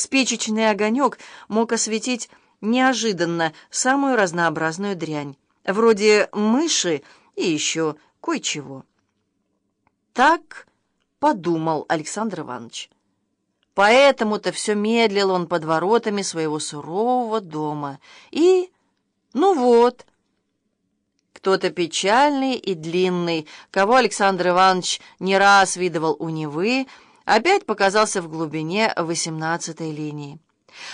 Спичечный огонек мог осветить неожиданно самую разнообразную дрянь, вроде мыши и еще кое-чего. Так подумал Александр Иванович. Поэтому-то все медлил он под воротами своего сурового дома. И, ну вот, кто-то печальный и длинный, кого Александр Иванович не раз видывал у Невы, опять показался в глубине восемнадцатой линии.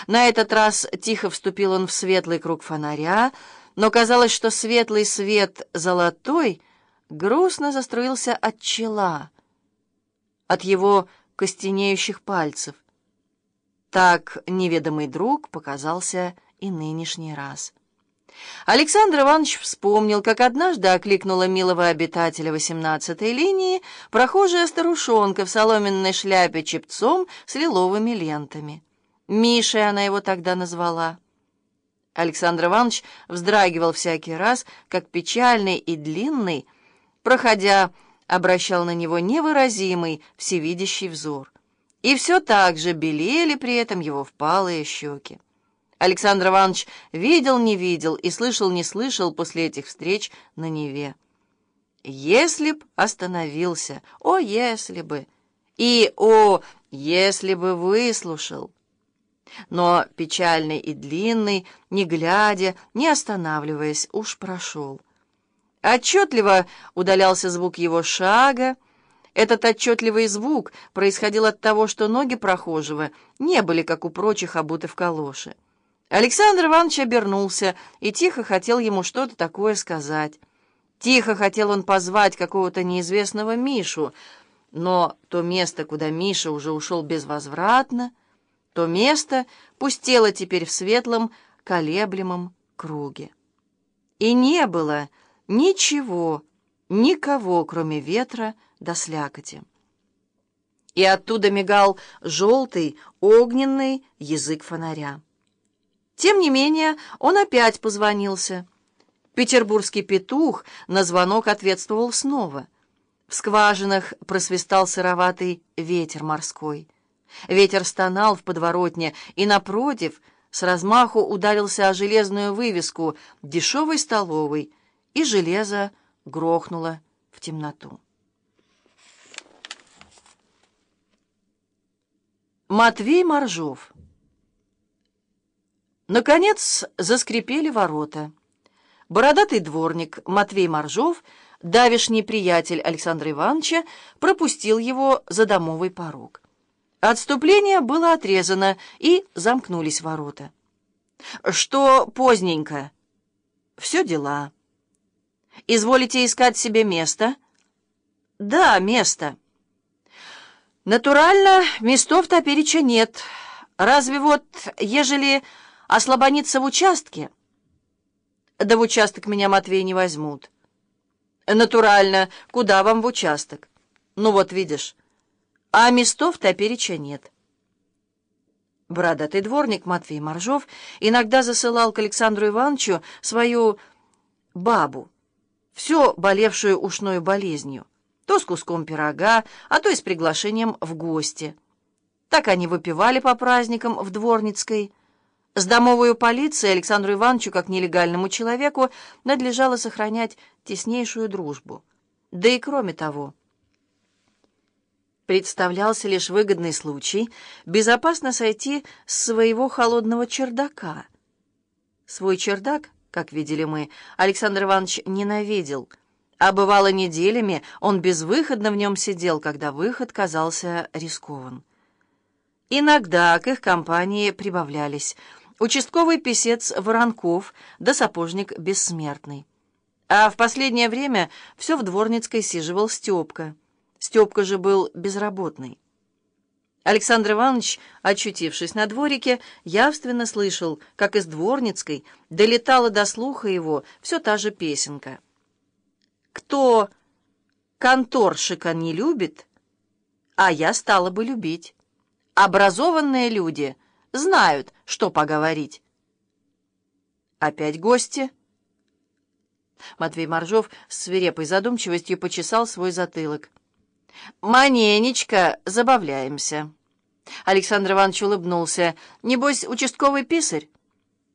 На этот раз тихо вступил он в светлый круг фонаря, но казалось, что светлый свет золотой грустно заструился от чела, от его костенеющих пальцев. Так неведомый друг показался и нынешний раз. Александр Иванович вспомнил, как однажды окликнула милого обитателя восемнадцатой линии прохожая старушонка в соломенной шляпе чепцом с лиловыми лентами. Мишей она его тогда назвала. Александр Иванович вздрагивал всякий раз, как печальный и длинный, проходя, обращал на него невыразимый, всевидящий взор. И все так же белели при этом его впалые щеки. Александр Иванович видел, не видел и слышал, не слышал после этих встреч на Неве. Если б остановился, о, если бы, и о, если бы выслушал. Но печальный и длинный, не глядя, не останавливаясь, уж прошел. Отчетливо удалялся звук его шага. Этот отчетливый звук происходил от того, что ноги прохожего не были, как у прочих, обуты в калоши. Александр Иванович обернулся и тихо хотел ему что-то такое сказать. Тихо хотел он позвать какого-то неизвестного Мишу, но то место, куда Миша уже ушел безвозвратно, то место пустело теперь в светлом, колеблемом круге. И не было ничего, никого, кроме ветра до слякоти. И оттуда мигал желтый, огненный язык фонаря. Тем не менее, он опять позвонился. Петербургский петух на звонок ответствовал снова. В скважинах просвистал сыроватый ветер морской. Ветер стонал в подворотне, и, напротив, с размаху ударился о железную вывеску дешевой столовой, и железо грохнуло в темноту. Матвей Моржов Наконец заскрипели ворота. Бородатый дворник Матвей Моржов, давишний приятель Александра Ивановича, пропустил его за домовый порог. Отступление было отрезано, и замкнулись ворота. «Что поздненько?» «Все дела». «Изволите искать себе место?» «Да, место». «Натурально, местов топереча нет. Разве вот, ежели ослабониться в участке?» «Да в участок меня, Матвей, не возьмут». «Натурально, куда вам в участок?» «Ну вот, видишь» а местов топереча нет. Бородатый дворник Матвей Моржов иногда засылал к Александру Ивановичу свою бабу, все болевшую ушной болезнью, то с куском пирога, а то и с приглашением в гости. Так они выпивали по праздникам в Дворницкой. С домовой полицией Александру Ивановичу, как нелегальному человеку, надлежало сохранять теснейшую дружбу. Да и кроме того представлялся лишь выгодный случай безопасно сойти с своего холодного чердака. Свой чердак, как видели мы, Александр Иванович ненавидел, а бывало неделями он безвыходно в нем сидел, когда выход казался рискован. Иногда к их компании прибавлялись участковый писец Воронков да сапожник Бессмертный. А в последнее время все в Дворницкой сиживал Степка — Степка же был безработный. Александр Иванович, очутившись на дворике, явственно слышал, как из Дворницкой долетала до слуха его все та же песенка. «Кто конторшика не любит, а я стала бы любить. Образованные люди знают, что поговорить». «Опять гости?» Матвей Моржов с свирепой задумчивостью почесал свой затылок. «Маненечко забавляемся. Александр Иванович улыбнулся. «Небось, участковый писарь?»